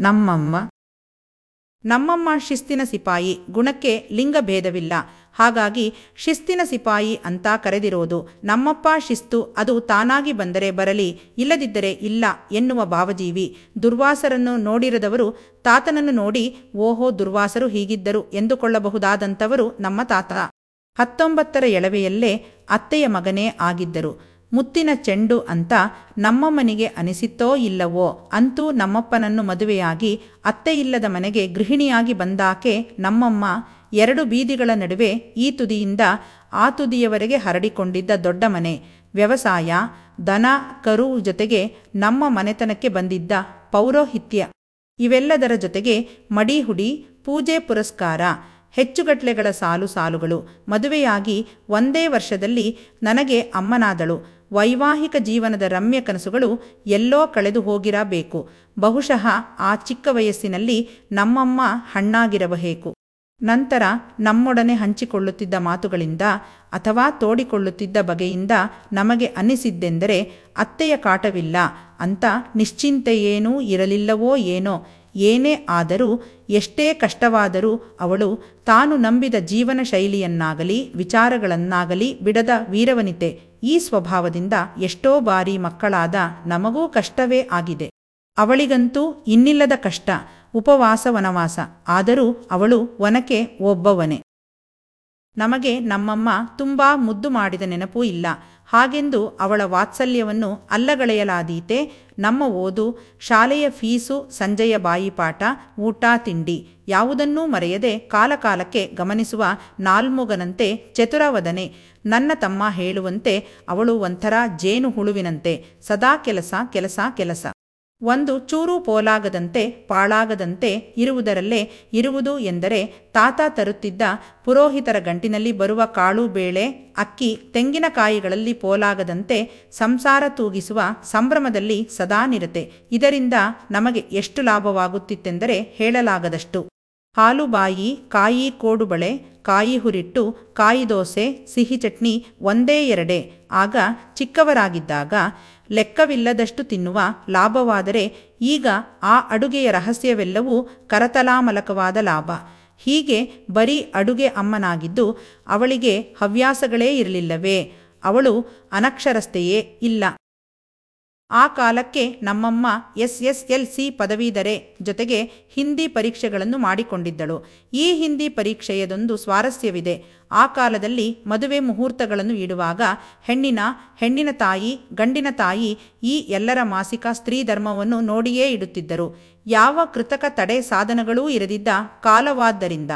ನಮ್ಮಮ್ಮ. ನಮ್ಮಮ್ಮ ಶಿಸ್ತಿನ ಸಿಪಾಯಿ ಗುಣಕ್ಕೆ ಲಿಂಗಭೇದವಿಲ್ಲ. ಹಾಗಾಗಿ ಶಿಸ್ತಿನ ಸಿಪಾಯಿ ಅಂತ ಕರೆದಿರೋದು ನಮ್ಮಪ್ಪ ಶಿಸ್ತು ಅದು ತಾನಾಗಿ ಬಂದರೆ ಬರಲಿ, ಇಲ್ಲದಿದ್ದರೆ ಇಲ್ಲ ಎನ್ನುವ ಭಾವಜೀವಿ. ದುರ್ವಾಸರನ್ನು ನೋಡಿರದವರು ತಾತನನ್ನು ನೋಡಿ, ಓಹೋ ದುರ್ವಾಸರು ಹೀಗಿದ್ದರು ಎಂದುಕೊಳ್ಳಬಹುದಾದಂಥವರು ನಮ್ಮ ತಾತ. ಹತ್ತೊಂಬತ್ತರ ಎಳವೆಯಲ್ಲೇ ಅತ್ತೆಯ ಮಗನೇ ಆಗಿದ್ದರು. ಮುತ್ತಿನ ಚೆಂಡು ಅಂತ ನಮ್ಮ ಮನೆಗೆ ಅನಿಸಿತ್ತೋ ಇಲ್ಲವೋ ಅಂತೂ ನಮ್ಮಪ್ಪನನ್ನು ಮದುವೆಯಾಗಿ, ಅತ್ತೆ ಇಲ್ಲದ ಮನೆಗೆ ಗೃಹಿಣಿಯಾಗಿ ಬಂದಾಕೆ ನಮ್ಮಮ್ಮ ಎರಡು ಬೀದಿಗಳ ನಡುವೆ ಈ ತುದಿಯಿಂದ ಆ ತುದಿಯವರೆಗೆ ಹರಡಿಕೊಂಡಿದ್ದ ದೊಡ್ಡ ಮನೆ, ವ್ಯವಸಾಯ, ದನ, ಕರು ಜೊತೆಗೆ ನಮ್ಮ ಮನೆತನಕ್ಕೆ ಬಂದಿದ್ದ ಪೌರೋಹಿತ್ಯ. ಇವೆಲ್ಲದರ ಜೊತೆಗೆ ಮಡಿಹುಡಿ ಪೂಜೆ ಪುರಸ್ಕಾರ, ಹೆಚ್ಚುಗಟ್ಲೆಗಳ ಸಾಲು ಸಾಲುಗಳು. ಮದುವೆಯಾಗಿ ಒಂದೇ ವರ್ಷದಲ್ಲಿ ನನಗೆ ಅಮ್ಮನಾದಳು. ವೈವಾಹಿಕ ಜೀವನದ ರಮ್ಯ ಕನಸುಗಳು ಎಲ್ಲೋ ಕಳೆದು ಹೋಗಿರಬೇಕು. ಬಹುಶಃ ಆ ಚಿಕ್ಕ ವಯಸ್ಸಿನಲ್ಲಿ ನಮ್ಮಮ್ಮ ಹಣ್ಣಾಗಿರಬೇಕು ನಂತರ ನಮ್ಮೊಡನೆ ಹಂಚಿಕೊಳ್ಳುತ್ತಿದ್ದ ಮಾತುಗಳಿಂದ ಅಥವಾ ತೋಡಿಕೊಳ್ಳುತ್ತಿದ್ದ ಬಗೆಯಿಂದ ನಮಗೆ ಅನ್ನಿಸಿದ್ದೆಂದರೆ ಅತ್ತೆಯ ಕಾಟವಿಲ್ಲ, ಅಂತ ನಿಶ್ಚಿಂತೆಯೇನೂ ಇರಲಿಲ್ಲವೋ ಏನೋ, ಏನೇ ಆದರೂ, ಎಷ್ಟೇ ಕಷ್ಟವಾದರೂ ಅವಳು ತಾನು ನಂಬಿದ ಜೀವನ ಶೈಲಿಯನ್ನಾಗಲಿ, ವಿಚಾರಗಳನ್ನಾಗಲಿ ಬಿಡದ ವೀರವನಿತೆ ಈ ಸ್ವಭಾವದಿಂದ ಎಷ್ಟೋ ಬಾರಿ ಮಕ್ಕಳಾದ ನಮಗೂ ಕಷ್ಟವೇ ಆಗಿದೆ. ಅವಳಿಗಂತೂ ಇನ್ನಿಲ್ಲದ ಕಷ್ಟ, ಉಪವಾಸ ವನವಾಸ, ಆದರೂ ಅವಳು ಒನಕೆ ಒಬ್ಬವನೇ. ನಮಗೆ ನಮ್ಮಮ್ಮ ತುಂಬಾ ಮುದ್ದು ಮಾಡಿದ ನೆನಪೂ ಇಲ್ಲ. ಹಾಗೆಂದು ಅವಳ ವಾತ್ಸಲ್ಯವನ್ನು ಅಲ್ಲಗಳೆಯಲಾದೀತೆ, ನಮ್ಮ ಓದು, ಶಾಲೆಯ ಫೀಸು, ಸಂಜೆಯ ಬಾಯಿಪಾಠ, ಊಟ, ತಿಂಡಿ ಯಾವುದನ್ನೂ ಮರೆಯದೆ ಕಾಲಕಾಲಕ್ಕೆ ಗಮನಿಸುವ ನಾಲ್ಮುಗನಂತೆ ಚತುರವದನೆ, ನನ್ನ ತಮ್ಮ ಹೇಳುವಂತೆ ಅವಳು ಒಂಥರ ಜೇನು ಹುಳುವಿನಂತೆ ಸದಾ ಕೆಲಸ ಕೆಲಸ ಕೆಲಸ. ಒಂದು ಚೂರು ಪೋಲಾಗದಂತೆ ಪಾಳಾಗದಂತೆ ಇರುವುದರಲ್ಲೇ ಇರುವುದು ಎಂದರೆ ತಾತ ತರುತ್ತಿದ್ದ ಪುರೋಹಿತರ ಗಂಟಿನಲ್ಲಿ ಬರುವ ಕಾಳು ಬೇಳೆ, ಅಕ್ಕಿ ತೆಂಗಿನಕಾಯಿಗಳಲ್ಲಿ ಪೋಲಾಗದಂತೆ ಸಂಸಾರ ತೂಗಿಸುವ ಸಂಭ್ರಮದಲ್ಲಿ ಸದಾ ನಿರತೆ. ಇದರಿಂದ ನಮಗೆ ಎಷ್ಟು ಲಾಭವಾಗುತ್ತಿತ್ತೆಂದರೆ ಹೇಳಲಾಗದಷ್ಟು. ಹಾಲುಬಾಯಿ ಕಾಯಿ ಕೋಡುಬಳೆ, ಕಾಯಿ ಹುರಿಟ್ಟು, ಕಾಯಿ ದೋಸೆ, ಸಿಹಿ ಚಟ್ನಿ ಒಂದೇ ಎರಡೇ. ಆಗ ಚಿಕ್ಕವರಾಗಿದ್ದಾಗ ಲೆಕ್ಕವಿಲ್ಲದಷ್ಟು ತಿನ್ನುವ ಲಾಭವಾದರೆ ಈಗ ಆ ಅಡುಗೆಯ ರಹಸ್ಯವೆಲ್ಲವೂ ಕರತಲಾಮಲಕವಾದ ಲಾಭ. ಹೀಗೆ ಬರೀ ಅಡುಗೆ ಅಮ್ಮನಾಗಿದ್ದು ಅವಳಿಗೆ ಹವ್ಯಾಸಗಳೇ ಇರಲಿಲ್ಲವೇ? ಅವಳು ಅನಕ್ಷರಸ್ಥೆಯೇ ಇಲ್ಲ. ಆ ಕಾಲಕ್ಕೆ ನಮ್ಮಮ್ಮ ಎಸ್ ಎಸ್ ಎಲ್ ಸಿ ಪದವೀಧರೆ ಜೊತೆಗೆ ಹಿಂದಿ ಪರೀಕ್ಷೆಗಳನ್ನು ಮಾಡಿಕೊಂಡಿದ್ದಳು. ಈ ಹಿಂದಿ ಪರೀಕ್ಷೆಯದೊಂದು ಸ್ವಾರಸ್ಯವಿದೆ. ಆ ಕಾಲದಲ್ಲಿ ಮದುವೆ ಮುಹೂರ್ತಗಳನ್ನು ಇಡುವಾಗ ಹೆಣ್ಣಿನ ಹೆಣ್ಣಿನ ತಾಯಿ, ಗಂಡಿನ ತಾಯಿ ಈ ಎಲ್ಲರ ಮಾಸಿಕ ಸ್ತ್ರೀ ಧರ್ಮವನ್ನು ನೋಡಿಯೇ ಇಡುತ್ತಿದ್ದರು. ಯಾವ ಕೃತಕ ತಡೆ ಸಾಧನಗಳೂ ಇರದಿದ್ದ ಕಾಲವಾದ್ದರಿಂದ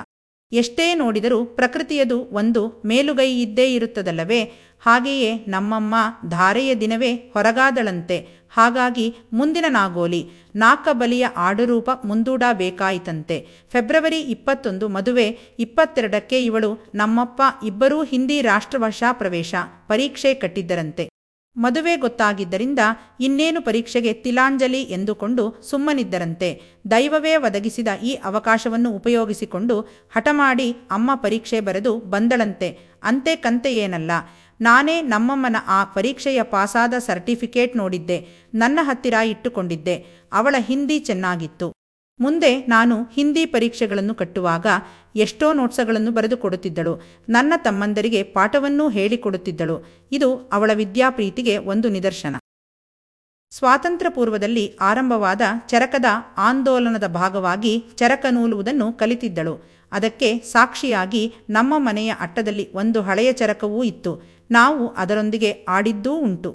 ಎಷ್ಟೇ ನೋಡಿದರೂ ಪ್ರಕೃತಿಯದು ಒಂದು ಮೇಲುಗೈ ಇದ್ದೇ ಇರುತ್ತದಲ್ಲವೇ? ಹಾಗೆಯೇ ನಮ್ಮಮ್ಮ ಧಾರೆಯ ದಿನವೇ ಹೊರಗಾದಳಂತೆ. ಹಾಗಾಗಿ ಮುಂದಿನ ನಾಗೋಲಿ ನಾಕಬಲಿಯ ಆಡುರೂಪ ಮುಂದೂಡಬೇಕಾಯಿತಂತೆ. ಫೆಬ್ರವರಿ ಇಪ್ಪತ್ತೊಂದು ಮದುವೆ ಇಪ್ಪತ್ತೆರಡಕ್ಕೆ ಇವಳು ನಮ್ಮಪ್ಪ ಇಬ್ಬರೂ ಹಿಂದಿ ರಾಷ್ಟ್ರಭಾಷಾ ಪ್ರವೇಶ ಪರೀಕ್ಷೆ ಕಟ್ಟಿದ್ದರಂತೆ. ಮದುವೆ ಗೊತ್ತಾಗಿದ್ದರಿಂದ ಇನ್ನೇನು ಪರೀಕ್ಷೆಗೆ ತಿಲಾಂಜಲಿ ಎಂದುಕೊಂಡು ಸುಮ್ಮನಿದ್ದರಂತೆ. ದೈವವೇ ಒದಗಿಸಿದ ಈ ಅವಕಾಶವನ್ನು ಉಪಯೋಗಿಸಿಕೊಂಡು ಹಠಮಾಡಿ ಅಮ್ಮ ಪರೀಕ್ಷೆ ಬರೆದು ಬಂದಳಂತೆ. ಅಂತೆ ಕಂತೆ ಏನಲ್ಲ ನಾನೇ ನಮ್ಮಮ್ಮನ ಆ ಪರೀಕ್ಷೆಯ ಪಾಸಾದ ಸರ್ಟಿಫಿಕೇಟ್ ನೋಡಿದ್ದೆ, ನನ್ನ ಹತ್ತಿರ ಇಟ್ಟುಕೊಂಡಿದ್ದೆ, ಅವಳ ಹಿಂದಿ ಚೆನ್ನಾಗಿತ್ತು. ಮುಂದೆ ನಾನು ಹಿಂದಿ ಪರೀಕ್ಷೆಗಳನ್ನು ಕಟ್ಟುವಾಗ ಎಷ್ಟೋ ನೋಟ್ಸಗಳನ್ನು ಬರೆದುಕೊಡುತ್ತಿದ್ದಳು ನನ್ನ ತಮ್ಮಂದರಿಗೆ ಪಾಠವನ್ನೂ ಹೇಳಿಕೊಡುತ್ತಿದ್ದಳು, ಇದು ಅವಳ ವಿದ್ಯಾಪ್ರೀತಿಗೆ ಒಂದು ನಿದರ್ಶನ. ಸ್ವಾತಂತ್ರ್ಯ ಪೂರ್ವದಲ್ಲಿ ಆರಂಭವಾದ ಚರಕದ ಆಂದೋಲನದ ಭಾಗವಾಗಿ ಚರಕ ನೂಲುವುದನ್ನು ಕಲಿತಿದ್ದಳು, ಅದಕ್ಕೆ ಸಾಕ್ಷಿಯಾಗಿ ನಮ್ಮ ಮನೆಯ ಅಟ್ಟದಲ್ಲಿ ಒಂದು ಹಳೆಯ ಚರಕವೂ ಇತ್ತು ನಾವು ಅದರೊಂದಿಗೆ ಆಡಿದ್ದೂ ಉಂಟು.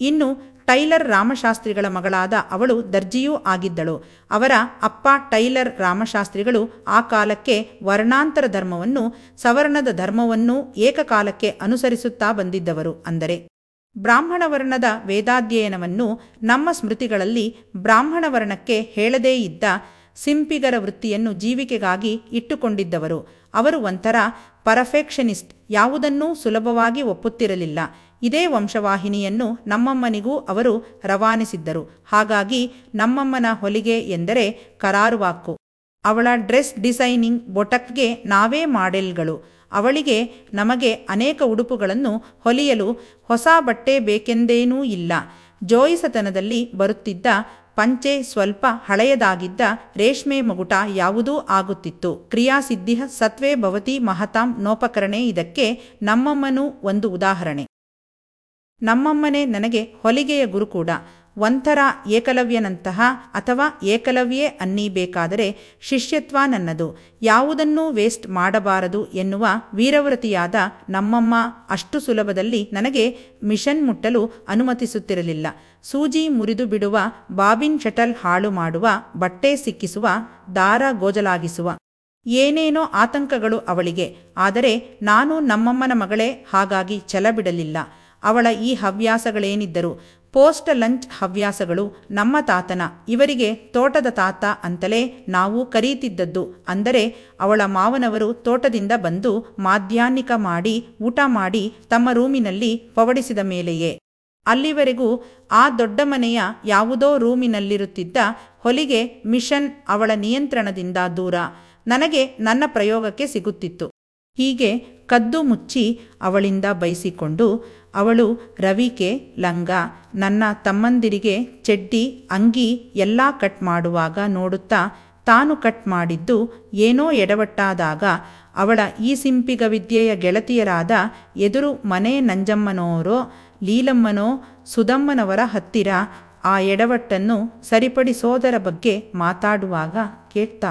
ಇನ್ನು ಟೈಲರ್ ರಾಮಶಾಸ್ತ್ರಿಗಳ ಮಗಳಾದ ಅವಳು ದರ್ಜಿಯೂ ಆಗಿದ್ದಳು. ಅವರ ಅಪ್ಪ ಟೈಲರ್ ರಾಮಶಾಸ್ತ್ರಿಗಳು ಆ ಕಾಲಕ್ಕೆ ವರ್ಣಾಂತರ ಧರ್ಮವನ್ನು, ಸವರ್ಣದ ಧರ್ಮವನ್ನು ಏಕಕಾಲಕ್ಕೆ ಅನುಸರಿಸುತ್ತಾ ಬಂದಿದ್ದವರು ಅಂದರೆ ಬ್ರಾಹ್ಮಣ ವರ್ಣದ ವೇದಾಧ್ಯಯನವನ್ನು ನಮ್ಮ ಸ್ಮೃತಿಗಳಲ್ಲಿ ಬ್ರಾಹ್ಮಣ ವರ್ಣಕ್ಕೆ ಹೇಳದೇ ಇದ್ದ ಸಿಂಪಿಗರ ವೃತ್ತಿಯನ್ನು ಜೀವಿಕೆಗಾಗಿ ಇಟ್ಟುಕೊಂಡಿದ್ದವರು. ಅವರು ಒಂಥರ ಪರ್ಫೆಕ್ಷನಿಸ್ಟ್, ಯಾವುದನ್ನೂ ಸುಲಭವಾಗಿ ಒಪ್ಪುತ್ತಿರಲಿಲ್ಲ. ಇದೇ ವಂಶವಾಹಿನಿಯನ್ನು ನಮ್ಮಮ್ಮನಿಗೂ ಅವರು ರವಾನಿಸಿದ್ದರು. ಹಾಗಾಗಿ ನಮ್ಮಮ್ಮನ ಹೊಲಿಗೆ ಎಂದರೆ ಕರಾರುವಾಕ್ಕು ಅವಳ ಡ್ರೆಸ್ ಡಿಸೈನಿಂಗ್ ಬೊಟಕ್ಗೆ ನಾವೇ ಮಾಡೆಲ್ಗಳು. ಅವಳಿಗೆ ನಮಗೆ ಅನೇಕ ಉಡುಪುಗಳನ್ನು ಹೊಲಿಯಲು ಹೊಸ ಬಟ್ಟೆ ಬೇಕೆಂದೇನೂ ಇಲ್ಲ. ಜೋಯಿಸತನದಲ್ಲಿ ಬರುತ್ತಿದ್ದ ಪಂಚೆ ಸ್ವಲ್ಪ ಹಳೆಯದಾಗಿದ್ದ ರೇಷ್ಮೆ ಮಗುಟ ಯಾವುದೂ ಆಗುತ್ತಿತ್ತು. ಕ್ರಿಯಾಸಿದ್ಧಿ ಸತ್ವೇ ಭವತಿ ಮಹತಾಂ ನೋಪಕರಣೆ ಇದಕ್ಕೆ ನಮ್ಮಮ್ಮನೂ ಒಂದು ಉದಾಹರಣೆ. ನಮ್ಮಮ್ಮನೇ ನನಗೆ ಹೊಲಿಗೆಯ ಗುರು ಕೂಡ. ಒಂಥರ ಏಕಲವ್ಯನಂತಹ ಅಥವಾ ಏಕಲವ್ಯೇ ಅನ್ನೀಬೇಕಾದರೆ ಶಿಷ್ಯತ್ವ ನನ್ನದು. ಯಾವುದನ್ನೂ ವೇಸ್ಟ್ ಮಾಡಬಾರದು ಎನ್ನುವ ವೀರವ್ರತಿಯಾದ ನಮ್ಮಮ್ಮ ಅಷ್ಟು ಸುಲಭದಲ್ಲಿ ನನಗೆ ಮಿಷನ್ ಮುಟ್ಟಲು ಅನುಮತಿಸುತ್ತಿರಲಿಲ್ಲ. ಸೂಜಿ ಮುರಿದು ಬಿಡುವ, ಬಾಬಿನ್ ಶಟಲ್ ಹಾಳು ಮಾಡುವ, ಬಟ್ಟೆ ಸಿಕ್ಕಿಸುವ, ದಾರ ಗೋಜಲಾಗಿಸುವ ಏನೇನೋ ಆತಂಕಗಳು ಅವಳಿಗೆ. ಆದರೆ ನಾನು ನಮ್ಮಮ್ಮನ ಮಗಳೇ, ಹಾಗಾಗಿ ಛಲ ಬಿಡಲಿಲ್ಲ. ಅವಳ ಈ ಹವ್ಯಾಸಗಳೇನಿದ್ದರು ಪೋಸ್ಟ್ ಲಂಚ್ ಹವ್ಯಾಸಗಳು ನಮ್ಮ ತಾತನ, ಇವರಿಗೆ ತೋಟದ ತಾತ ಅಂತಲೇ ನಾವು ಕರೀತಿದ್ದದ್ದು. ಅಂದರೆ ಅವಳ ಮಾವನವರು ತೋಟದಿಂದ ಬಂದು ಮಾಧ್ಯಾಹ್ನಿಕ ಮಾಡಿ, ಊಟ ಮಾಡಿ ತಮ್ಮ ರೂಮಿನಲ್ಲಿ ಪವಡಿಸಿದ ಮೇಲೆಯೇ. ಅಲ್ಲಿವರೆಗೂ ಆ ದೊಡ್ಡ ಮನೆಯ ಯಾವುದೋ ರೂಮಿನಲ್ಲಿರುತ್ತಿದ್ದ ಹೊಲಿಗೆ ಮಿಷನ್ ಅವಳ ನಿಯಂತ್ರಣದಿಂದ ದೂರ. ನನಗೆ ನನ್ನ ಪ್ರಯೋಗಕ್ಕೆ ಸಿಗುತ್ತಿತ್ತು. ಹೀಗೆ ಕದ್ದು ಮುಚ್ಚಿ ಅವಳಿಂದ ಬಯಸಿಕೊಂಡು ಅವಳು ರವಿಕೆ ಲಂಗ, ನನ್ನ ತಮ್ಮಂದಿರಿಗೆ ಚಡ್ಡಿ, ಅಂಗಿ ಎಲ್ಲ ಕಟ್ ಮಾಡುವಾಗ ನೋಡುತ್ತಾ ತಾನು ಕಟ್ ಮಾಡಿದ್ದು ಏನೋ ಎಡವಟ್ಟಾದಾಗ ಅವಳ ಈ ಸಿಂಪಿಗ ವಿದ್ಯೆಯ ಗೆಳತಿಯರಾದ ಎದುರು ಮನೆ ನಂಜಮ್ಮನೋರೋ, ಲೀಲಮ್ಮನೋ, ಸುಧಮ್ಮನವರ ಹತ್ತಿರ ಆ ಎಡವಟ್ಟನ್ನು ಸರಿಪಡಿಸೋದರ ಬಗ್ಗೆ ಮಾತಾಡುವಾಗ ಕೇಳ್ತಾ,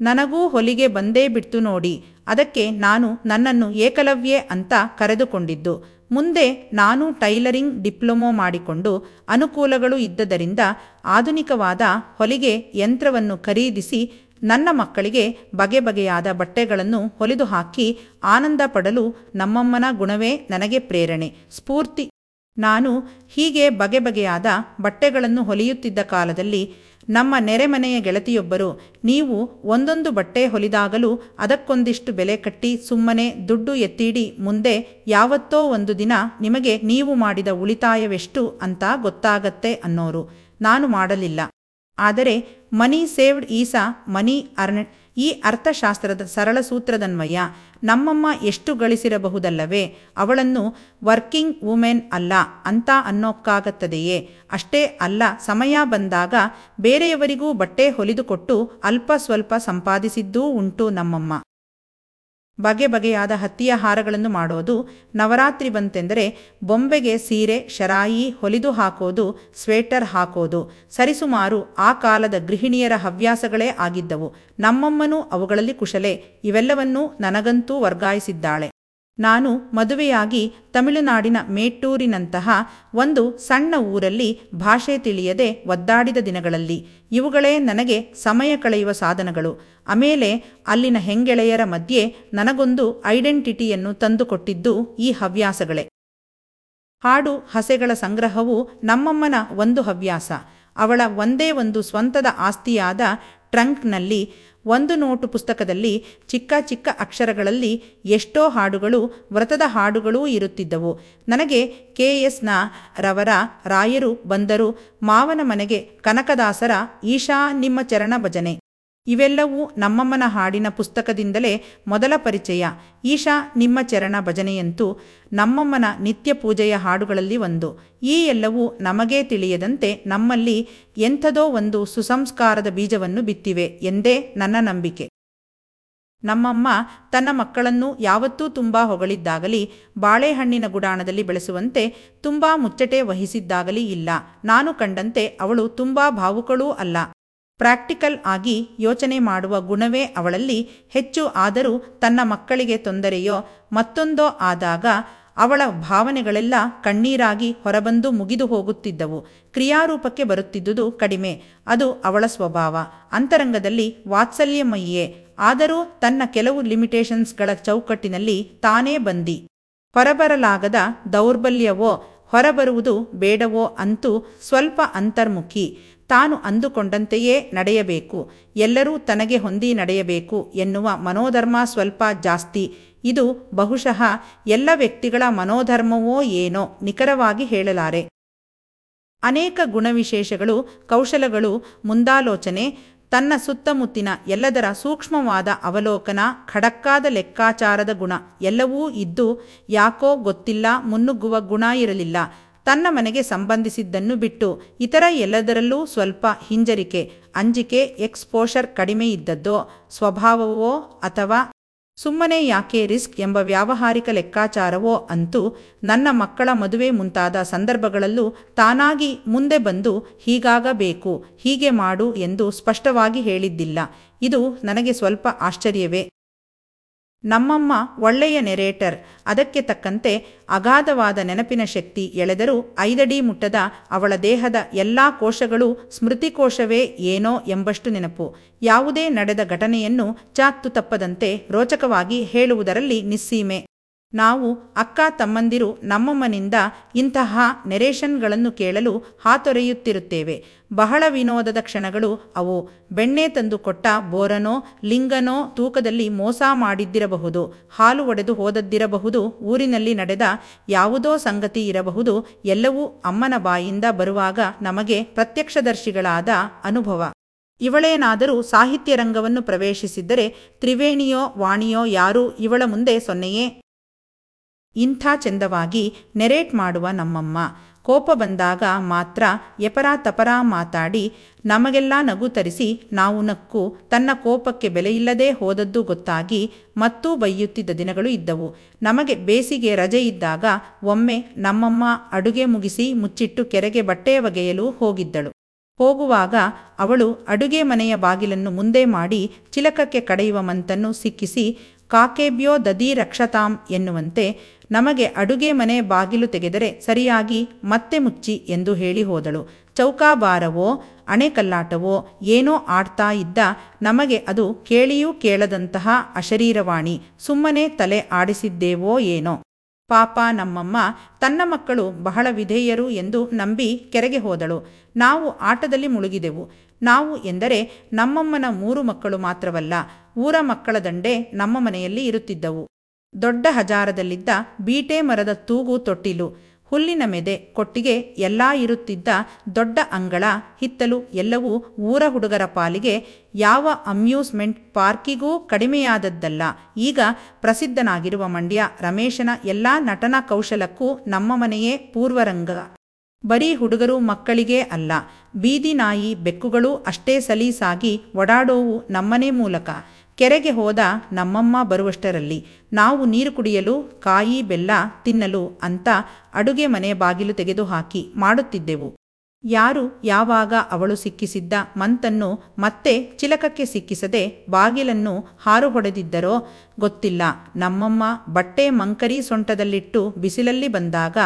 ನನಗೂ ಹೊಲಿಗೆ ಬಂದೇ ಬಿಡ್ತು ನೋಡಿ, ಅದಕ್ಕೆ ನಾನು ನನ್ನನ್ನು ಏಕಲವ್ಯೆ ಅಂತ ಕರೆದುಕೊಂಡಿದ್ದು ಮುಂದೆ ನಾನು ಟೈಲರಿಂಗ್ ಡಿಪ್ಲೊಮೊ ಮಾಡಿಕೊಂಡು ಅನುಕೂಲಗಳು ಇದ್ದದರಿಂದ ಆಧುನಿಕವಾದ ಹೊಲಿಗೆ ಯಂತ್ರವನ್ನು ಖರೀದಿಸಿ ನನ್ನ ಮಕ್ಕಳಿಗೆ ಬಗೆ ಬಗೆಯಾದ ಬಟ್ಟೆಗಳನ್ನು ಹೊಲಿದು ಹಾಕಿ ಆನಂದ ಪಡಲು ನಮ್ಮಮ್ಮನ ಗುಣವೇ ನನಗೆ ಪ್ರೇರಣೆ. ಸ್ಫೂರ್ತಿ. ನಾನು ಹೀಗೆ ಬಗೆ ಬಗೆಯಾದ ಬಟ್ಟೆಗಳನ್ನು ಹೊಲಿಯುತ್ತಿದ್ದ ಕಾಲದಲ್ಲಿ ನಮ್ಮ ನೆರೆಮನೆಯ ಗೆಳತಿಯೊಬ್ಬರು, ನೀವು ಒಂದೊಂದು ಬಟ್ಟೆ ಹೊಲಿದಾಗಲೂ ಅದಕ್ಕೊಂದಿಷ್ಟು ಬೆಲೆ ಕಟ್ಟಿ ಸುಮ್ಮನೆ ದುಡ್ಡು ಎತ್ತಿಡಿ ಮುಂದೆ ಯಾವತ್ತೋ ಒಂದು ದಿನ ನಿಮಗೆ ನೀವು ಮಾಡಿದ ಉಳಿತಾಯವೆಷ್ಟು ಅಂತ ಗೊತ್ತಾಗತ್ತೆ ಅನ್ನೋರು. ನಾನು ಮಾಡಲಿಲ್ಲ. ಆದರೆ money saved is a money earn ಈ ಅರ್ಥಶಾಸ್ತ್ರದ ಸರಳ ಸೂತ್ರದನ್ವಯ ನಮ್ಮಮ್ಮ ಎಷ್ಟು ಗಳಿಸಿರಬಹುದಲ್ಲವೇ, ಅವಳನ್ನು ವರ್ಕಿಂಗ್ ವುಮೆನ್ ಅಲ್ಲ ಅಂತ ಅನ್ನೋಕ್ಕಾಗತ್ತದೆಯೇ? ಅಷ್ಟೇ ಅಲ್ಲ, ಸಮಯ ಬಂದಾಗ ಬೇರೆಯವರಿಗೂ ಬಟ್ಟೆ ಹೊಲಿದುಕೊಟ್ಟು ಅಲ್ಪ ಸ್ವಲ್ಪ ಸಂಪಾದಿಸಿದ್ದೂ ಉಂಟು ನಮ್ಮಮ್ಮ. ಬಗೆ ಬಗೆಯಾದ ಹತ್ತಿಯ ಹಾರಗಳನ್ನು ಮಾಡೋದು ನವರಾತ್ರಿ ಬಂತೆಂದರೆ ಬೊಂಬೆಗೆ ಸೀರೆ, ಶರಾಯಿ, ಹೊಲಿದು ಹಾಕೋದು, ಸ್ವೇಟರ್ ಹಾಕೋದು. ಸರಿಸುಮಾರು ಆ ಕಾಲದ ಗೃಹಿಣಿಯರ ಹವ್ಯಾಸಗಳೇ ಆಗಿದ್ದವು. ನಮ್ಮಮ್ಮನೂ ಅವುಗಳಲ್ಲಿ ಕುಶಲೆ. ಇವೆಲ್ಲವನ್ನೂ ನನಗಂತೂ ವರ್ಗಾಯಿಸಿದ್ದಾಳೆ. ನಾನು ಮದುವೆಯಾಗಿ ತಮಿಳುನಾಡಿನ ಮೇಟ್ಟೂರಿನಂತಹ ಒಂದು ಸಣ್ಣ ಊರಲ್ಲಿ ಭಾಷೆ ತಿಳಿಯದೆ ಒದ್ದಾಡಿದ ದಿನಗಳಲ್ಲಿ ಇವುಗಳೇ ನನಗೆ ಸಮಯ ಕಳೆಯುವ ಸಾಧನಗಳು. ಆಮೇಲೆ ಅಲ್ಲಿನ ಹೆಂಗೆಳೆಯರ ಮಧ್ಯೆ ನನಗೊಂದು ಐಡೆಂಟಿಟಿಯನ್ನು ತಂದುಕೊಟ್ಟಿದ್ದು ಈ ಹವ್ಯಾಸಗಳೇ. ಹಾಡು ಹಸೆಗಳ ಸಂಗ್ರಹವು ನಮ್ಮಮ್ಮನ ಒಂದು ಹವ್ಯಾಸ. ಅವಳ ಒಂದೇ ಒಂದು ಸ್ವಂತದ ಆಸ್ತಿಯಾದ ಟ್ರಂಕ್ನಲ್ಲಿ ಒಂದು ನೋಟು ಪುಸ್ತಕದಲ್ಲಿ ಚಿಕ್ಕ ಚಿಕ್ಕ ಅಕ್ಷರಗಳಲ್ಲಿ ಎಷ್ಟೋ ಹಾಡುಗಳು, ವ್ರತದ ಹಾಡುಗಳೂ ಇರುತ್ತಿದ್ದವು. ನನಗೆ ಕೆ ಎಸ್ನ ರವರ ರಾಯರು ಬಂದರು, ಮಾವನ ಮನೆಗೆ ಕನಕದಾಸರ, ಈಶಾ, ನಿಮ್ಮ ಚರಣ ಭಜನೆ. ಇವೆಲ್ಲವೂ ನಮ್ಮಮ್ಮನ ಹಾಡಿನ ಪುಸ್ತಕದಿಂದಲೇ ಮೊದಲ ಪರಿಚಯ. ಈಶಾ, ನಿಮ್ಮ ಚರಣ ಭಜನೆಯಂತೂ ನಮ್ಮಮ್ಮನ ನಿತ್ಯ ಪೂಜೆಯ ಹಾಡುಗಳಲ್ಲಿ ಒಂದು. ಈ ಎಲ್ಲವೂ ನಮಗೇ ತಿಳಿಯದಂತೆ ನಮ್ಮಲ್ಲಿ ಎಂಥದೋ ಒಂದು ಸುಸಂಸ್ಕಾರದ ಬೀಜವನ್ನು ಬಿತ್ತಿವೆ ಎಂದೇ ನನ್ನ ನಂಬಿಕೆ. ನಮ್ಮಮ್ಮ ತನ್ನ ಮಕ್ಕಳನ್ನು ಯಾವತ್ತೂ ತುಂಬ ಹೊಗಳಿದ್ದಾಗಲಿ, ಬಾಳೆಹಣ್ಣಿನ ಗುಡಾಣದಲ್ಲಿ ಬೆಳೆಸುವಂತೆ ತುಂಬ ಮುಚ್ಚಟೆ ವಹಿಸಿದ್ದಾಗಲಿ ಇಲ್ಲ. ನಾನು ಕಂಡಂತೆ ಅವಳು ತುಂಬ ಭಾವುಕಳೂ ಅಲ್ಲ. ಪ್ರಾಕ್ಟಿಕಲ್ ಆಗಿ ಯೋಚನೆ ಮಾಡುವ ಗುಣವೇ ಅವಳಲ್ಲಿ ಹೆಚ್ಚು ಆದರೂ ತನ್ನ ಮಕ್ಕಳಿಗೆ ತೊಂದರೆಯೋ ಮತ್ತೊಂದೋ ಆದಾಗ ಅವಳ ಭಾವನೆಗಳೆಲ್ಲ ಕಣ್ಣೀರಾಗಿ ಹೊರಬಂದು ಮುಗಿದು ಹೋಗುತ್ತಿದ್ದವು. ಕ್ರಿಯಾರೂಪಕ್ಕೆ ಬರುತ್ತಿದ್ದುದು ಕಡಿಮೆ. ಅದು ಅವಳ ಸ್ವಭಾವ. ಅಂತರಂಗದಲ್ಲಿ ವಾತ್ಸಲ್ಯಮಯ್ಯೇ. ಆದರೂ ತನ್ನ ಕೆಲವು ಲಿಮಿಟೇಷನ್ಸ್ಗಳ ಚೌಕಟ್ಟಿನಲ್ಲಿ ತಾನೇ ಬಂದಿ. ಹೊರಬರಲಾಗದ ದೌರ್ಬಲ್ಯವೋ ಹೊರಬರುವುದು ಬೇಡವೋ ಅಂತೂ ಸ್ವಲ್ಪ ಅಂತರ್ಮುಖಿ. ತಾನು ಅಂದುಕೊಂಡಂತೆಯೇ ನಡೆಯಬೇಕು. ಎಲ್ಲರೂ ತನಗೆ ಹೊಂದಿ ನಡೆಯಬೇಕು ಎನ್ನುವ ಮನೋಧರ್ಮ ಸ್ವಲ್ಪ ಜಾಸ್ತಿ. ಇದು ಬಹುಶಃ ಎಲ್ಲ ವ್ಯಕ್ತಿಗಳ ಮನೋಧರ್ಮವೋ ಏನೋ ನಿಖರವಾಗಿ ಹೇಳಲಾರೆ. ಅನೇಕ ಗುಣವಿಶೇಷಗಳು, ಕೌಶಲಗಳು, ಮುಂದಾಲೋಚನೆ, ತನ್ನ ಸುತ್ತಮುತ್ತಿನ ಎಲ್ಲದರ ಸೂಕ್ಷ್ಮವಾದ ಅವಲೋಕನ, ಖಡಕ್ಕಾದ ಲೆಕ್ಕಾಚಾರದ ಗುಣ ಎಲ್ಲವೂ ಇದ್ದು ಯಾಕೋ ಗೊತ್ತಿಲ್ಲ, ಮುನ್ನುಗ್ಗುವ ಗುಣ ಇರಲಿಲ್ಲ. ತನ್ನ ಮನೆಗೆ ಸಂಬಂಧಿಸಿದ್ದನ್ನು ಬಿಟ್ಟು ಇತರ ಎಲ್ಲದರಲ್ಲೂ ಸ್ವಲ್ಪ ಹಿಂಜರಿಕೆ, ಅಂಜಿಕೆ ಎಕ್ಸ್ಪೋಷರ್ ಕಡಿಮೆ ಇದ್ದದ್ದೋ, ಸ್ವಭಾವವೋ ಅಥವಾ ಸುಮ್ಮನೆ ಯಾಕೆ ರಿಸ್ಕ್ ಎಂಬ ವ್ಯಾವಹಾರಿಕ ಲೆಕ್ಕಾಚಾರವೋ ಅಂತೂ ನನ್ನ ಮಕ್ಕಳ ಮದುವೆ ಮುಂತಾದ ಸಂದರ್ಭಗಳಲ್ಲೂ ತಾನಾಗಿ ಮುಂದೆ ಬಂದು ಹೀಗಾಗಬೇಕು, ಹೀಗೆ ಮಾಡು ಎಂದು ಸ್ಪಷ್ಟವಾಗಿ ಹೇಳಿದ್ದಿಲ್ಲ. ಇದು ನನಗೆ ಸ್ವಲ್ಪ ಆಶ್ಚರ್ಯವೇ. ನಮ್ಮಮ್ಮ ಒಳ್ಳೆಯ ನೆರೇಟರ್. ಅದಕ್ಕೆ ತಕ್ಕಂತೆ ಅಗಾಧವಾದ ನೆನಪಿನ ಶಕ್ತಿ ಎಳೆದರೂ ಐದಡಿ ಮುಟ್ಟದ ಅವಳ ದೇಹದ ಎಲ್ಲಾ ಕೋಶಗಳು ಸ್ಮೃತಿಕೋಶವೇ ಏನೋ ಎಂಬಷ್ಟು ನೆನಪು. ಯಾವುದೇ ನಡೆದ ಘಟನೆಯನ್ನು ಚಾತ್ತು ತಪ್ಪದಂತೆ ರೋಚಕವಾಗಿ ಹೇಳುವುದರಲ್ಲಿ ನಿಸ್ಸೀಮೆ. ನಾವು ಅಕ್ಕ ತಮ್ಮಂದಿರು ನಮ್ಮಮ್ಮನಿಂದ ಇಂತಹ ನೆರೇಷನ್ಗಳನ್ನು ಕೇಳಲು ಹಾತೊರೆಯುತ್ತಿರುತ್ತೇವೆ. ಬಹಳ ವಿನೋದದ ಕ್ಷಣಗಳು ಅವು. ಬೆಣ್ಣೆ ತಂದು ಕೊಟ್ಟ ಬೋರನೋ, ಲಿಂಗನೋ ತೂಕದಲ್ಲಿ ಮೋಸ ಮಾಡಿದ್ದಿರಬಹುದು. ಹಾಲು ಒಡೆದು ಹೋದದ್ದಿರಬಹುದು. ಊರಿನಲ್ಲಿ ನಡೆದ ಯಾವುದೋ ಸಂಗತಿ ಇರಬಹುದು. ಎಲ್ಲವೂ ಅಮ್ಮನ ಬಾಯಿಂದ ಬರುವಾಗ ನಮಗೆ ಪ್ರತ್ಯಕ್ಷದರ್ಶಿಗಳಾದ ಅನುಭವ. ಇವಳೇನಾದರೂ ಸಾಹಿತ್ಯ ರಂಗವನ್ನು ಪ್ರವೇಶಿಸಿದ್ದರೆ ತ್ರಿವೇಣಿಯೋ, ವಾಣಿಯೋ ಯಾರೂ ಇವಳ ಮುಂದೆ ಸೊನ್ನೆಯೇ ಇಂಥ ಚೆಂದವಾಗಿ ನೆರೇಟ್ ಮಾಡುವ ನಮ್ಮಮ್ಮ. ಕೋಪ ಬಂದಾಗ ಮಾತ್ರ ಎಪರ ತಪರ ಮಾತಾಡಿ ನಮಗೆಲ್ಲ ನಗು ತರಿಸಿ ನಾವು ನಕ್ಕು. ತನ್ನ ಕೋಪಕ್ಕೆ ಬೆಲೆಯಿಲ್ಲದೆ ಹೋದದ್ದು ಗೊತ್ತಾಗಿ ಮತ್ತೂ ಬೈಯುತ್ತಿದ್ದ ದಿನಗಳು ಇದ್ದವು. ನಮಗೆ ಬೇಸಿಗೆ ರಜೆ ಇದ್ದಾಗ ಒಮ್ಮೆ ನಮ್ಮಮ್ಮ ಅಡುಗೆ ಮುಗಿಸಿ ಮುಚ್ಚಿಟ್ಟು ಕೆರೆಗೆ ಬಟ್ಟೆ ಒಗೆಯಲು ಹೋಗಿದ್ದಳು. ಹೋಗುವಾಗ ಅವಳು ಅಡುಗೆ ಮನೆಯ ಬಾಗಿಲನ್ನು ಮುಂದೆ ಮಾಡಿ ಚಿಲಕಕ್ಕೆ ಕಡೆಯುವ ಮಂತನ್ನು ಸಿಕ್ಕಿಸಿ ಕಾಕೇಬ್ಯೋ ದದಿ ರಕ್ಷತಾಂ ಎನ್ನುವಂತೆ ನಮಗೆ ಅಡುಗೆ ಮನೆ ಬಾಗಿಲು ತೆಗೆದರೆ ಸರಿಯಾಗಿ ಮತ್ತೆ ಮುಚ್ಚಿ ಎಂದು ಹೇಳಿ ಹೋದಳು. ಚೌಕಾಬಾರವೋ, ಅಣೆಕಲ್ಲಾಟವೋ ಏನೋ ಆಡ್ತಾ ಇದ್ದ ನಮಗೆ ಅದು ಕೇಳಿಯೂ ಕೇಳದಂತಹ ಅಶರೀರವಾಣಿ, ಸುಮ್ಮನೆ ತಲೆ ಆಡಿಸಿದ್ದೇವೋ ಏನೋ. ಪಾಪ ನಮ್ಮಮ್ಮ, ತನ್ನ ಮಕ್ಕಳು ಬಹಳ ವಿಧೇಯರು ಎಂದು ನಂಬಿ ಕೆರೆಗೆ ಹೋದಳು. ನಾವು ಆಟದಲ್ಲಿ ಮುಳುಗಿದೆವು. ನಾವು ಎಂದರೆ ನಮ್ಮಮ್ಮನ ಮೂರು ಮಕ್ಕಳು ಮಾತ್ರವಲ್ಲ, ಊರ ಮಕ್ಕಳ ದಂಡೆ ನಮ್ಮ ಮನೆಯಲ್ಲಿ ಇರುತ್ತಿದ್ದವು. ದೊಡ್ಡ ಹಜಾರದಲ್ಲಿದ್ದ ಬೀಟೆ ಮರದ ತೂಗು ತೊಟ್ಟಿಲು, ಹುಲ್ಲಿನ ಮೆದೆ ಕೊಟ್ಟಿಗೆ ಎಲ್ಲಾ ಇರುತ್ತಿದ್ದ ದೊಡ್ಡ ಅಂಗಳ, ಹಿತ್ತಲು ಎಲ್ಲವೂ ಊರ ಹುಡುಗರ ಪಾಲಿಗೆ, ಯಾವ ಅಮ್ಯೂಸ್ಮೆಂಟ್ ಪಾರ್ಕಿಗೂ ಕಡಿಮೆಯಾದದ್ದಲ್ಲ. ಈಗ ಪ್ರಸಿದ್ಧನಾಗಿರುವ ಮಂಡ್ಯ ರಮೇಶನ ಎಲ್ಲಾ ನಟನಾ ಕೌಶಲಕ್ಕೂ ನಮ್ಮ ಮನೆಯೇ ಪೂರ್ವರಂಗ. ಬರೀ ಹುಡುಗರು ಮಕ್ಕಳಿಗೇ ಅಲ್ಲ, ಬೀದಿ ನಾಯಿ ಬೆಕ್ಕುಗಳು ಅಷ್ಟೇ ಸಲೀಸಾಗಿ ಓಡಾಡೋವು ನಮ್ಮನೆ ಮೂಲಕ. ಕೆರೆಗೆ ಹೋದ ನಮ್ಮಮ್ಮ ಬರುವಷ್ಟರಲ್ಲಿ, ನಾವು ನೀರು ಕುಡಿಯಲು, ಕಾಯಿ ಬೆಲ್ಲ ತಿನ್ನಲು ಅಂತ ಅಡುಗೆ ಮನೆ ಬಾಗಿಲು ತೆಗೆದು ಹಾಕಿ ಮಾಡುತ್ತಿದ್ದೆವು. ಯಾರು ಯಾವಾಗ ಅವಳು ಸಿಕ್ಕಿಸಿದ್ದ ಮಂತನ್ನು ಮತ್ತೆ ಚಿಲಕಕ್ಕೆ ಸಿಕ್ಕಿಸದೆ ಬಾಗಿಲನ್ನು ಹಾರು ಹೊಡೆದಿದ್ದರೋ ಗೊತ್ತಿಲ್ಲ. ನಮ್ಮಮ್ಮ ಬಟ್ಟೆ ಮಂಕರಿ ಸೊಂಟದಲ್ಲಿಟ್ಟು ಬಿಸಿಲಲ್ಲಿ ಬಂದಾಗ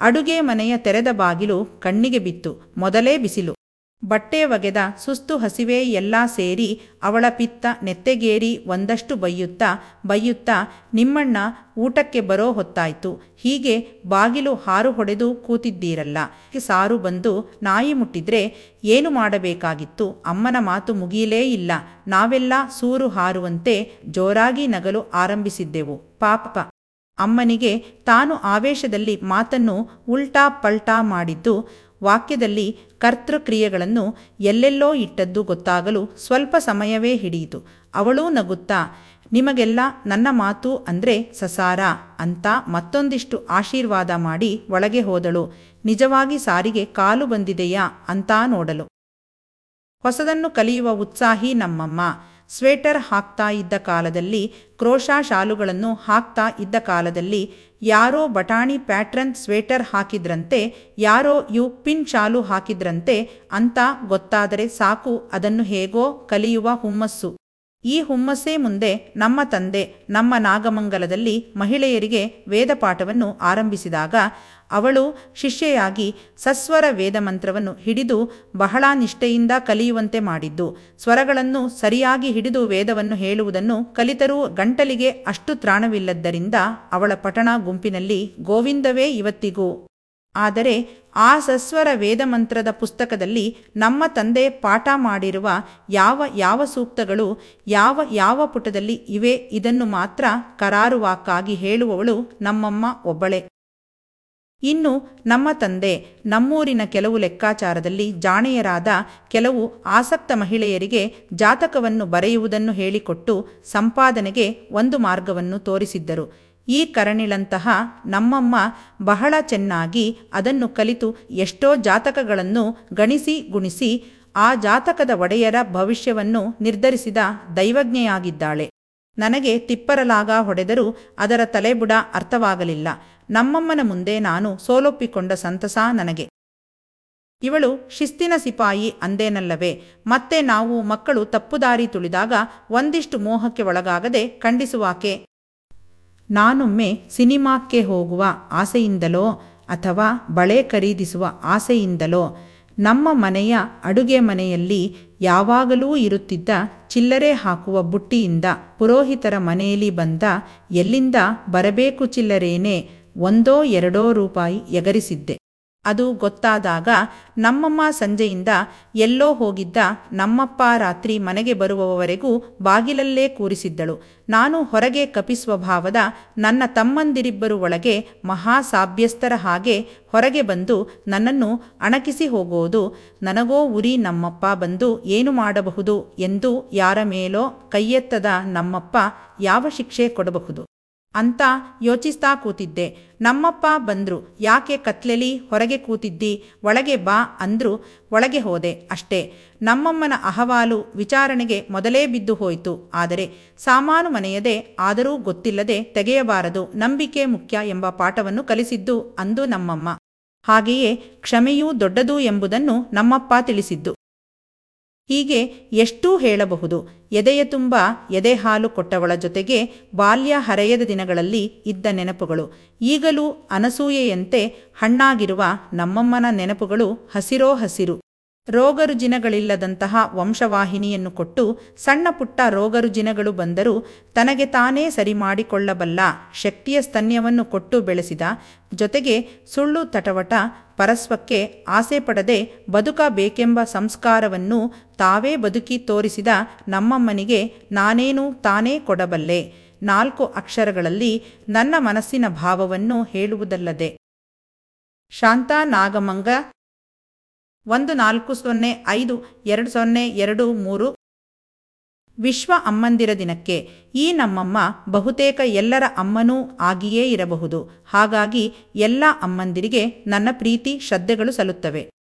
ಅಡುಗೆ ಮನೆಯ ತೆರೆದ ಬಾಗಿಲು ಕಣ್ಣಿಗೆ ಬಿತ್ತು. ಮೊದಲೇ ಬಿಸಿಲು. ಬಟ್ಟೆ ಒಗೆದ ಸುಸ್ತು ಹಸಿವೆ ಎಲ್ಲ ಸೇರಿ ಅವಳ ಪಿತ್ತ ನೆತ್ತೆಗೇರಿ ಒಂದಷ್ಟು ಬೈಯುತ್ತಾ ಬೈಯುತ್ತಾ ನಿಮ್ಮಣ್ಣ ಊಟಕ್ಕೆ ಬರೋ ಹೊತ್ತಾಯ್ತು. ಹೀಗೆ ಬಾಗಿಲು ಹಾರು ಹೊಡೆದು ಕೂತಿದ್ದೀರಲ್ಲ. ಸಾರು ಬಂದು ನಾಯಿ ಮುಟ್ಟಿದ್ರೆ ಏನು ಮಾಡಬೇಕಾಗಿತ್ತು? ಅಮ್ಮನ ಮಾತು ಮುಗಿಯಲೇ ಇಲ್ಲ. ನಾವೆಲ್ಲ ಸೂರು ಹಾರುವಂತೆ ಜೋರಾಗಿ ನಗಲು ಆರಂಭಿಸಿದ್ದೆವು. ಪಾಪ. ಅಮ್ಮನಿಗೆ ತಾನು ಆವೇಶದಲ್ಲಿ ಮಾತನ್ನು ಉಲ್ಟಾ ಪಲ್ಟಾ ಮಾಡಿದ್ದು ವಾಕ್ಯದಲ್ಲಿ ಕರ್ತೃಕ್ರಿಯೆಗಳನ್ನು ಎಲ್ಲೆಲ್ಲೋ ಇಟ್ಟದ್ದು ಗೊತ್ತಾಗಲು ಸ್ವಲ್ಪ ಸಮಯವೇ ಹಿಡಿಯಿತು. ಅವಳೂ ನಗುತ್ತಾ, ನಿಮಗೆಲ್ಲ ನನ್ನ ಮಾತು ಅಂದ್ರೆ ಸಸಾರ ಅಂತ ಮತ್ತೊಂದಿಷ್ಟು ಆಶೀರ್ವಾದ ಮಾಡಿ ಒಳಗೆ ಹೋದಳು. ನಿಜವಾಗಿ ಸಾರಿಗೆ ಕಾಲು ಬಂದಿದೆಯಾ? ಅಂತಾ ನೋಡಲು. ಹೊಸದನ್ನು ಕಲಿಯುವ ಉತ್ಸಾಹಿ ನಮ್ಮಮ್ಮ. ಸ್ವೇಟರ್ ಹಾಕ್ತಾ ಇದ್ದ ಕಾಲದಲ್ಲಿ, ಕ್ರೋಶಾ ಶಾಲುಗಳನ್ನು ಹಾಕ್ತಾ ಇದ್ದ ಕಾಲದಲ್ಲಿ ಯಾರೋ ಬಟಾಣಿ ಪ್ಯಾಟ್ರನ್ ಸ್ವೇಟರ್ ಹಾಕಿದ್ರಂತೆ, ಯಾರೋ ಯು ಪಿನ್ ಶಾಲು ಹಾಕಿದ್ರಂತೆ, ಅಂತ ಗೊತ್ತಾದರೆ ಸಾಕು ಅದನ್ನು ಹೇಗೋ ಕಲಿಯುವ ಹುಮ್ಮಸ್ಸು. ಈ ಹುಮ್ಮಸ್ಸೇ ಮುಂದೆ ನಮ್ಮ ತಂದೆ ನಮ್ಮ ನಾಗಮಂಗಲದಲ್ಲಿ ಮಹಿಳೆಯರಿಗೆ ವೇದಪಾಠವನ್ನು ಆರಂಭಿಸಿದಾಗ ಅವಳು ಶಿಷ್ಯೆಯಾಗಿ ಸಸ್ವರ ವೇದ ಮಂತ್ರವನ್ನು ಹಿಡಿದು ಬಹಳ ನಿಷ್ಠೆಯಿಂದ ಕಲಿಯುವಂತೆ ಮಾಡಿದ್ದು. ಸ್ವರಗಳನ್ನು ಸರಿಯಾಗಿ ಹಿಡಿದು ವೇದವನ್ನು ಹೇಳುವುದನ್ನು ಕಲಿತರೂ ಗಂಟಲಿಗೆ ಅಷ್ಟು ತ್ರಾಣವಿಲ್ಲದ್ದರಿಂದ ಅವಳ ಪಠಣ ಗುಂಪಿನಲ್ಲಿ ಗೋವಿಂದವೇ ಇವತ್ತಿಗೂ. ಆದರೆ ಆ ಸಸ್ವರ ವೇದಮಂತ್ರದ ಪುಸ್ತಕದಲ್ಲಿ ನಮ್ಮ ತಂದೆ ಪಾಠ ಮಾಡಿರುವ ಯಾವ ಯಾವ ಸೂಕ್ತಗಳು, ಯಾವ ಯಾವ ಪುಟದಲ್ಲಿ ಇವೆ ಇದನ್ನು ಮಾತ್ರ ಕರಾರುವಾಕ್ಕಾಗಿ ಹೇಳುವವಳು ನಮ್ಮಮ್ಮ ಒಬ್ಬಳೇ. ಇನ್ನು ನಮ್ಮ ತಂದೆ ನಮ್ಮೂರಿನ ಕೆಲವು ಲೆಕ್ಕಾಚಾರದಲ್ಲಿ ಜಾಣೆಯರಾದ ಕೆಲವು ಆಸಕ್ತ ಮಹಿಳೆಯರಿಗೆ ಜಾತಕವನ್ನು ಬರೆಯುವುದನ್ನು ಹೇಳಿಕೊಟ್ಟು ಸಂಪಾದನೆಗೆ ಒಂದು ಮಾರ್ಗವನ್ನು ತೋರಿಸಿದ್ದರು. ಈ ಕರಣಿಳಂತಹ ನಮ್ಮಮ್ಮ ಬಹಳ ಚೆನ್ನಾಗಿ ಅದನ್ನು ಕಲಿತು ಎಷ್ಟೋ ಜಾತಕಗಳನ್ನು ಗಣಿಸಿ ಗುಣಿಸಿ ಆ ಜಾತಕದ ಒಡೆಯರ ಭವಿಷ್ಯವನ್ನು ನಿರ್ಧರಿಸಿದ ದೈವಜ್ಞೆಯಾಗಿದ್ದಾಳೆ. ನನಗೆ ತಿಪ್ಪರಲಾಗ ಹೊಡೆದರೂ ಅದರ ತಲೆಬುಡ ಅರ್ಥವಾಗಲಿಲ್ಲ. ನಮ್ಮಮ್ಮನ ಮುಂದೆ ನಾನು ಸೋಲೊಪ್ಪಿಕೊಂಡ ಸಂತಸ ನನಗೆ. ಇವಳು ಶಿಸ್ತಿನ ಸಿಪಾಯಿ ಅಂದೇನಲ್ಲವೇ, ಮತ್ತೆ ನಾವು ಮಕ್ಕಳು ತಪ್ಪುದಾರಿ ತುಳಿದಾಗ ಒಂದಿಷ್ಟು ಮೋಹಕ್ಕೆ ಒಳಗಾಗದೆ ಖಂಡಿಸುವಾಕೆ. ನಾನೊಮ್ಮೆ ಸಿನಿಮಾಕ್ಕೆ ಹೋಗುವ ಆಸೆಯಿಂದಲೋ ಅಥವಾ ಬಳೆ ಖರೀದಿಸುವ ಆಸೆಯಿಂದಲೋ ನಮ್ಮ ಮನೆಯ ಅಡುಗೆ ಮನೆಯಲ್ಲಿ ಯಾವಾಗಲೂ ಇರುತ್ತಿದ್ದ ಚಿಲ್ಲರೆ ಹಾಕುವ ಬುಟ್ಟಿಯಿಂದ ಪುರೋಹಿತರ ಮನೆಯಲ್ಲಿ ಬಂದ ಎಲ್ಲಿಂದ ಬರಬೇಕು ಚಿಲ್ಲರೇನೆ ಒಂದೋ ಎರಡೋ ರೂಪಾಯಿ ಎಗರಿಸಿದ್ದೆ. ಅದು ಗೊತ್ತಾದಾಗ ನಮ್ಮಮ್ಮ ಸಂಜೆಯಿಂದ ಎಲ್ಲೋ ಹೋಗಿದ್ದ ನಮ್ಮಪ್ಪ ರಾತ್ರಿ ಮನೆಗೆ ಬರುವವರೆಗೂ ಬಾಗಿಲಲ್ಲೇ ಕೂರಿಸಿದ್ದಳು. ನಾನು ಹೊರಗೆ ಕಪಿಸುವ ಭಾವದ ನನ್ನ ತಮ್ಮಂದಿರಿಬ್ಬರು ಒಳಗೆ ಮಹಾಸಾಭ್ಯಸ್ತರ ಹಾಗೆ ಹೊರಗೆ ಬಂದು ನನ್ನನ್ನು ಅಣಕಿಸಿ ಹೋಗೋದು, ನನಗೋ ಉರಿ ನಮ್ಮಪ್ಪ ಬಂದು ಏನು ಮಾಡಬಹುದು ಎಂದು ಯಾರ ಮೇಲೋ ಕೈಯೆತ್ತದ ನಮ್ಮಪ್ಪ ಯಾವ ಶಿಕ್ಷೆ ಕೊಡಬಹುದು? ಅಂತ ಯೋಚಿಸ್ತಾ ಕೂತಿದ್ದೆ. ನಮ್ಮಪ್ಪ ಬಂದ್ರು, ಯಾಕೆ ಕತ್ಲೆಲಿ ಹೊರಗೆ ಕೂತಿದ್ದಿ? ಒಳಗೆ ಬಾ ಅಂದ್ರು, ಒಳಗೆ ಹೋದೆ ಅಷ್ಟೇ. ನಮ್ಮಮ್ಮನ ಅಹವಾಲು ವಿಚಾರಣೆಗೆ ಮೊದಲೇ ಬಿದ್ದು ಹೋಯಿತು. ಆದರೆ ಸಾಮಾನು ಮನೆಯದೇ ಆದರೂ ಗೊತ್ತಿಲ್ಲದೆ ತೆಗೆಯಬಾರದು, ನಂಬಿಕೆ ಮುಖ್ಯ ಎಂಬ ಪಾಠವನ್ನು ಕಲಿಸಿದ್ದು ಅಂದು ನಮ್ಮಮ್ಮ. ಹಾಗೆಯೇ ಕ್ಷಮೆಯೂ ದೊಡ್ಡದು ಎಂಬುದನ್ನು ನಮ್ಮಪ್ಪ ತಿಳಿಸಿದ್ದು. ಹೀಗೆ ಎಷ್ಟೂ ಹೇಳಬಹುದು. ಎದೆಯ ತುಂಬ ಎದೆ ಹಾಲು ಕೊಟ್ಟವಳ ಜೊತೆಗೆ ಬಾಲ್ಯ ಹರೆಯದ ದಿನಗಳಲ್ಲಿ ಇದ್ದ ನೆನಪುಗಳು. ಈಗಲೂ ಅನಸೂಯೆಯಂತೆ ಹಣ್ಣಾಗಿರುವ ನಮ್ಮಮ್ಮನ ನೆನಪುಗಳು ಹಸಿರೋ ಹಸಿರು. ರೋಗರುಜಿನಗಳಿಲ್ಲದಂತಹ ವಂಶವಾಹಿನಿಯನ್ನು ಕೊಟ್ಟು ಸಣ್ಣ ಪುಟ್ಟ ರೋಗರುಜಿನಗಳು ಬಂದರೂ ತನಗೆ ತಾನೇ ಸರಿ ಮಾಡಿಕೊಳ್ಳಬಲ್ಲ ಶಕ್ತಿಯ ಸ್ತನ್ಯವನ್ನು ಕೊಟ್ಟು ಬೆಳೆಸಿದ ಜೊತೆಗೆ ಸುಳ್ಳು ತಟವಟ ಪರಸ್ವಕ್ಕೆ ಆಸೆ ಪಡದೆ ಬದುಕಬೇಕೆಂಬ ಸಂಸ್ಕಾರವನ್ನು ತಾವೇ ಬದುಕಿ ತೋರಿಸಿದ ನಮ್ಮಮ್ಮನಿಗೆ ನಾನೇನು ತಾನೇ ಕೊಡಬಲ್ಲೆ. ನಾಲ್ಕು ಅಕ್ಷರಗಳಲ್ಲಿ ನನ್ನ ಮನಸ್ಸಿನ ಭಾವವನ್ನು ಹೇಳುವುದಲ್ಲದೆ. ಶಾಂತಾ ನಾಗಮಂಗ, ಒಂದು ನಾಲ್ಕು ಸೊನ್ನೆ ಐದು, ಎರಡು ಸೊನ್ನೆ ಎರಡು ಮೂರು ವಿಶ್ವ ಅಮ್ಮಂದಿರ ದಿನಕ್ಕೆ ಈ ನಮ್ಮಮ್ಮ ಬಹುತೇಕ ಎಲ್ಲರ ಅಮ್ಮನೂ ಆಗಿಯೇ ಇರಬಹುದು. ಹಾಗಾಗಿ ಎಲ್ಲ ಅಮ್ಮಂದಿರಿಗೆ ನನ್ನ ಪ್ರೀತಿ, ಶ್ರದ್ಧೆಗಳು ಸಲ್ಲುತ್ತವೆ.